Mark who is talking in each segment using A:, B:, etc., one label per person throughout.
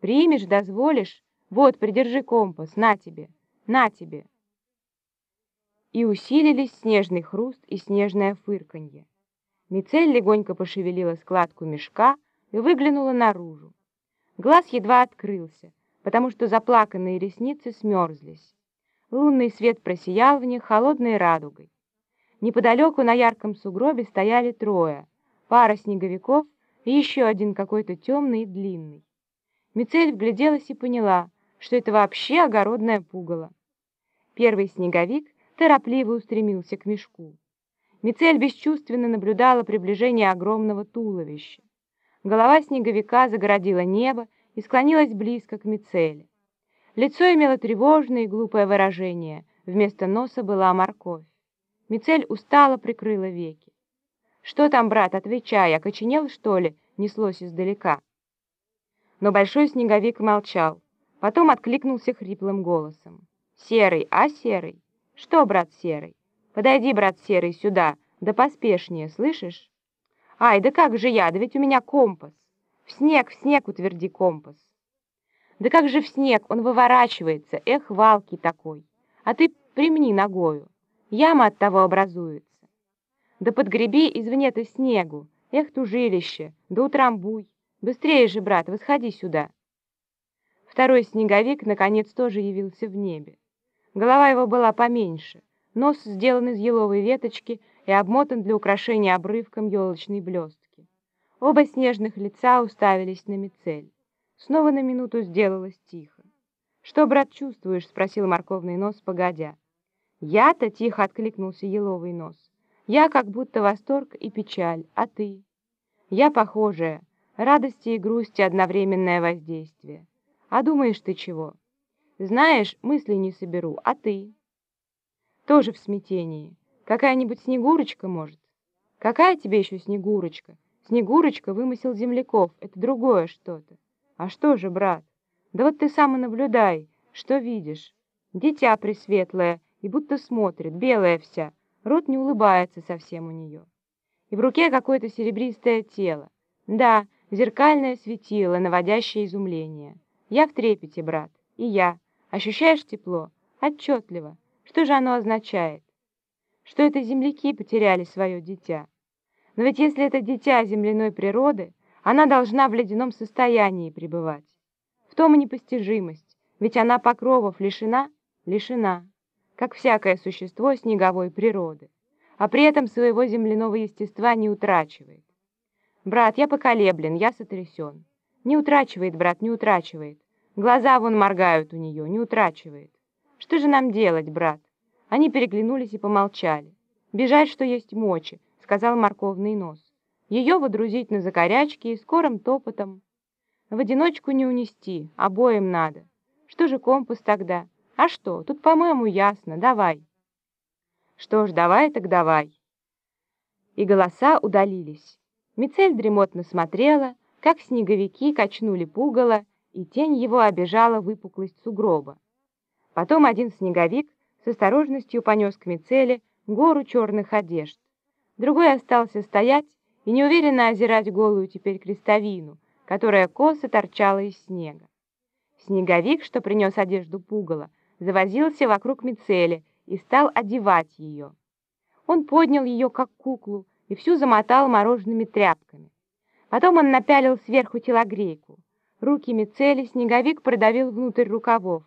A: Примешь, дозволишь? Вот, придержи компас, на тебе, на тебе. И усилились снежный хруст и снежное фырканье. Мицель легонько пошевелила складку мешка и выглянула наружу. Глаз едва открылся, потому что заплаканные ресницы смерзлись. Лунный свет просиял в них холодной радугой. Неподалеку на ярком сугробе стояли трое, пара снеговиков и еще один какой-то темный и длинный. Мицель вгляделась и поняла, что это вообще огородное пугало. Первый снеговик торопливо устремился к мешку. Мицель бесчувственно наблюдала приближение огромного туловища. Голова снеговика загородила небо и склонилась близко к Мицеле. Лицо имело тревожное и глупое выражение, вместо носа была морковь. Мицель устало прикрыла веки. «Что там, брат, отвечай, окоченел, что ли?» — неслось издалека. Но большой снеговик молчал, потом откликнулся хриплым голосом. «Серый, а серый? Что, брат серый? Подойди, брат серый, сюда, да поспешнее, слышишь? Ай, да как же я, да ведь у меня компас. В снег, в снег утверди компас. Да как же в снег, он выворачивается, эх, валки такой. А ты примни ногою, яма от того образуется. Да подгреби извне-то снегу, эх, тужилище, да утрамбуй. Быстрее же, брат, восходи сюда. Второй снеговик, наконец, тоже явился в небе. Голова его была поменьше, нос сделан из еловой веточки и обмотан для украшения обрывком елочной блестки. Оба снежных лица уставились на Мицель. Снова на минуту сделалось тихо. «Что, брат, чувствуешь?» — спросил морковный нос, погодя. «Я-то?» — тихо откликнулся еловый нос. «Я как будто восторг и печаль, а ты?» «Я похожая, радости и грусти одновременное воздействие. А думаешь ты чего? Знаешь, мысли не соберу, а ты? Тоже в смятении. Какая-нибудь Снегурочка, может? Какая тебе еще Снегурочка? Снегурочка вымысел земляков, это другое что-то. А что же, брат? Да вот ты сам и наблюдай, что видишь. Дитя пресветлое и будто смотрит, белая вся, рот не улыбается совсем у нее. И в руке какое-то серебристое тело. Да, Зеркальное светило, наводящее изумление. Я в трепете, брат, и я. Ощущаешь тепло? Отчетливо. Что же оно означает? Что это земляки потеряли свое дитя. Но ведь если это дитя земляной природы, она должна в ледяном состоянии пребывать. В том и непостижимость, ведь она покровов лишена, лишена, как всякое существо снеговой природы, а при этом своего земляного естества не утрачивает. «Брат, я поколеблен, я сотрясен». «Не утрачивает, брат, не утрачивает. Глаза вон моргают у нее, не утрачивает. Что же нам делать, брат?» Они переглянулись и помолчали. «Бежать, что есть мочи», — сказал морковный нос. «Ее водрузить на закорячки и скорым топотом. В одиночку не унести, обоим надо. Что же компас тогда? А что, тут, по-моему, ясно, давай». «Что ж, давай так давай». И голоса удалились. Мицель дремотно смотрела, как снеговики качнули пугало, и тень его обижала выпуклость сугроба. Потом один снеговик с осторожностью понес к Мицеле гору черных одежд. Другой остался стоять и неуверенно озирать голую теперь крестовину, которая косо торчала из снега. Снеговик, что принес одежду пугала, завозился вокруг Мицели и стал одевать ее. Он поднял ее, как куклу, и всю замотал мороженными тряпками. Потом он напялил сверху телогрейку. Руки Мицели снеговик продавил внутрь рукавов.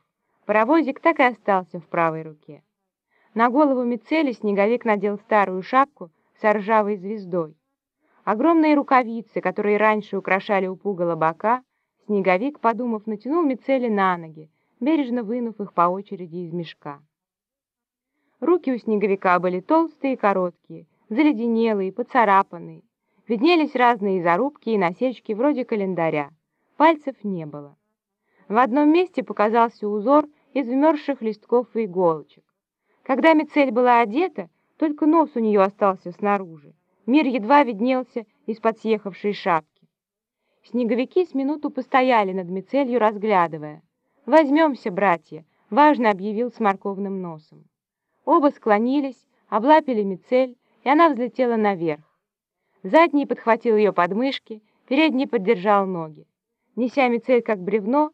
A: Паровозик так и остался в правой руке. На голову Мицели снеговик надел старую шапку с ржавой звездой. Огромные рукавицы, которые раньше украшали у пугала снеговик, подумав, натянул Мицели на ноги, бережно вынув их по очереди из мешка. Руки у снеговика были толстые и короткие, заледенелые, поцарапанные. Виднелись разные зарубки и насечки вроде календаря. Пальцев не было. В одном месте показался узор из вмерзших листков и иголочек. Когда Мицель была одета, только нос у нее остался снаружи. Мир едва виднелся из-под съехавшей шапки. Снеговики с минуту постояли над Мицелью, разглядывая. «Возьмемся, братья», — важно объявил с морковным носом. Оба склонились, облапили Мицель, и она взлетела наверх. Задний подхватил ее подмышки, передний поддержал ноги. Неся Мицель как бревно,